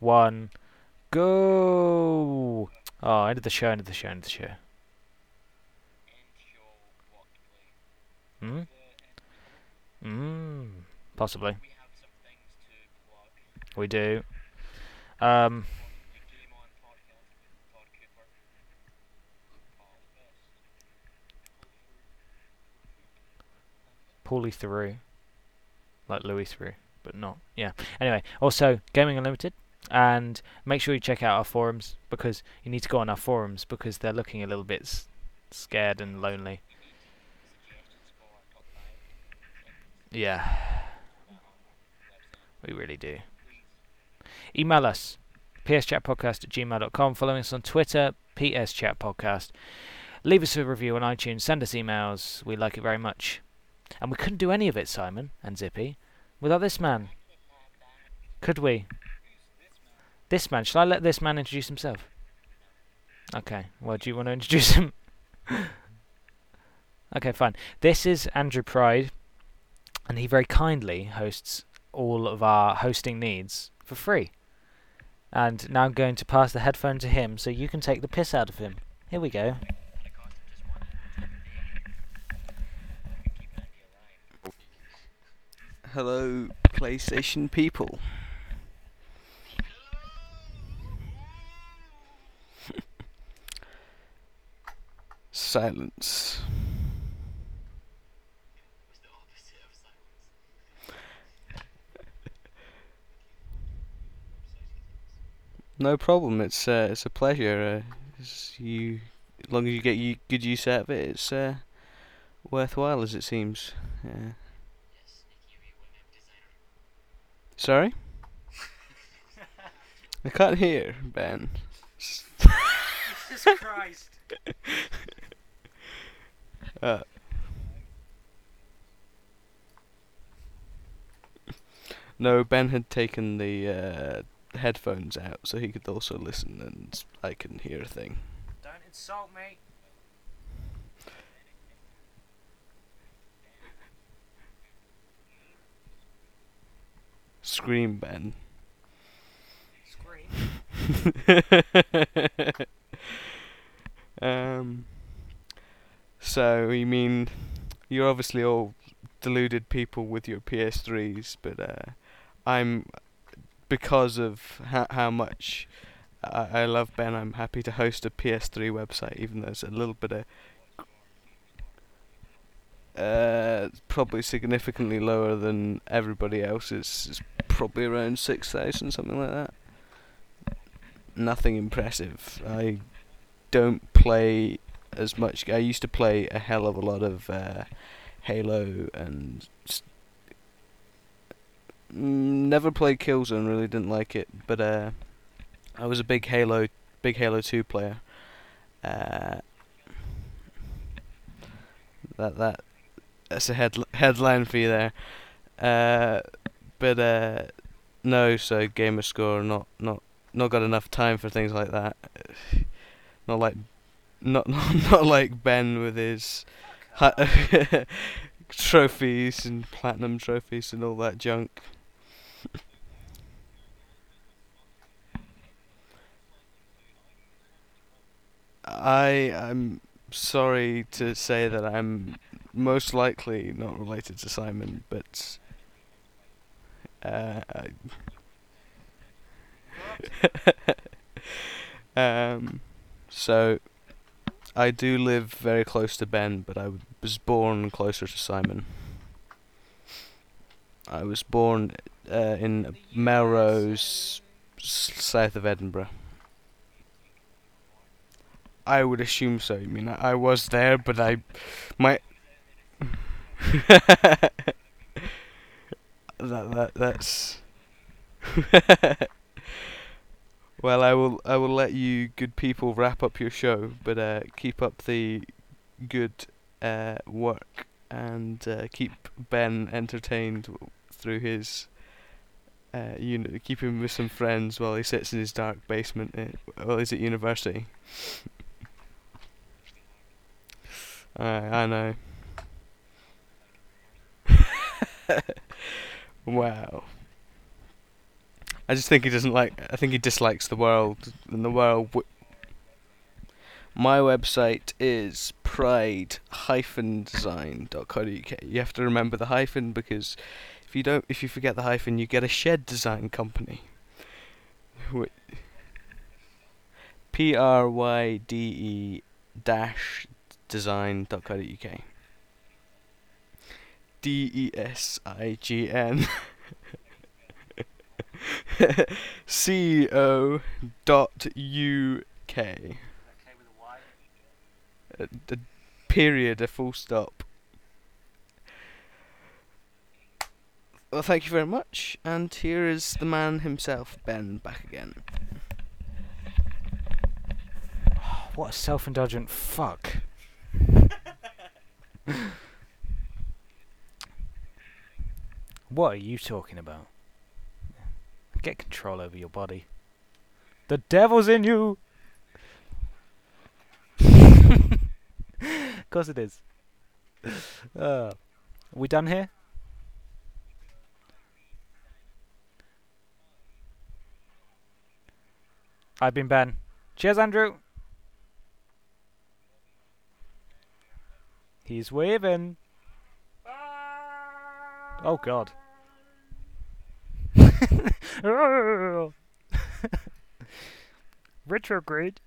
one, go! Oh, end of the show, end of the show, end of the show. Hmm? Hmm. Possibly. we do. Um. Paulie through. Like Louis through, but not. Yeah. Anyway, also, Gaming Unlimited. And make sure you check out our forums because you need to go on our forums because they're looking a little bit s- scared and lonely. Yeah, we really do. Email us, pschatpodcast at gmail.com. Follow us on Twitter, pschatpodcast. Leave us a review on iTunes. Send us emails. We like it very much. And we couldn't do any of it, Simon and Zippy, without this man. Could we? This man. Shall I let this man introduce himself? Okay. Well, do you want to introduce him? okay, fine. This is Andrew Pryde, and he very kindly hosts all of our hosting needs for free. And now I'm going to pass the headphone to him so you can take the piss out of him. Here we go. Hello, PlayStation cost of just one episode a day. We could keep Andy alive. Hello, PlayStation people. Silence. No problem. It's uh, it's a pleasure. Uh, it's you, as long as you get you good use out of it, it's uh, worthwhile as it seems. Yeah. Sorry? I can't hear, Ben. Jesus Christ. Uh, no, Ben had taken the uh, headphones out so he could also listen and I can hear a thing. Don't insult me. Scream, Ben. Scream. um. So you mean you're obviously all deluded people with your PS3s, but uh, I'm because of ho- how much I-, I love Ben. I'm happy to host a PS3 website, even though it's a little bit of uh, probably significantly lower than everybody else's. It's probably around six thousand, something like that. Nothing impressive. I don't play as much. I used to play a hell of a lot of uh, Halo and s- mm, never played Killzone. Really didn't like it, but uh, I was a big Halo, big Halo Two player. Uh, that that that's a head headline for you there. Uh, but uh, no, so gamer score not not not got enough time for things like that. Not like not not, not like Ben with his hu- trophies and platinum trophies and all that junk. I am sorry to say that I'm most likely not related to Simon, but uh, I um, so I do live very close to Ben, but I was born closer to Simon. I was born uh, in Melrose, south of Edinburgh. I would assume so. I mean, I, I was there, but I, my. that that that's. well, I will I will let you good people wrap up your show, but uh, keep up the good uh, work and uh, keep Ben entertained through his. Uh, uni- keep him with some friends while he sits in his dark basement uh, while he's at university. I I know. wow. I just think he doesn't like. I think he dislikes the world, and the world. W- my website is pryde-design.co.uk. You have to remember the hyphen because if you don't, if you forget the hyphen, you get a shed design company. P R Y D E dash design.co.uk. D E S I G N. C O dot U K. Okay with a Y. A, a period, a full stop. Well, thank you very much, and here is the man himself, Ben, back again. What a self-indulgent fuck. what are you talking about? Get control over your body. The devil's in you. of course it is. Uh, we done here? I've been Ben. Cheers, Andrew. He's waving. Oh God. Retrograde.